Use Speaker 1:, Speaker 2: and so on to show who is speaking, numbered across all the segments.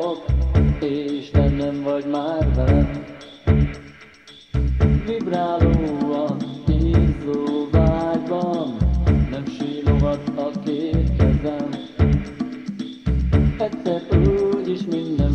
Speaker 1: szavak, és bennem vagy már velem. Vibráló a hízó vágyban, nem sílogat a két kezem. Egyszer úgy is minden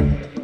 Speaker 1: Thank you.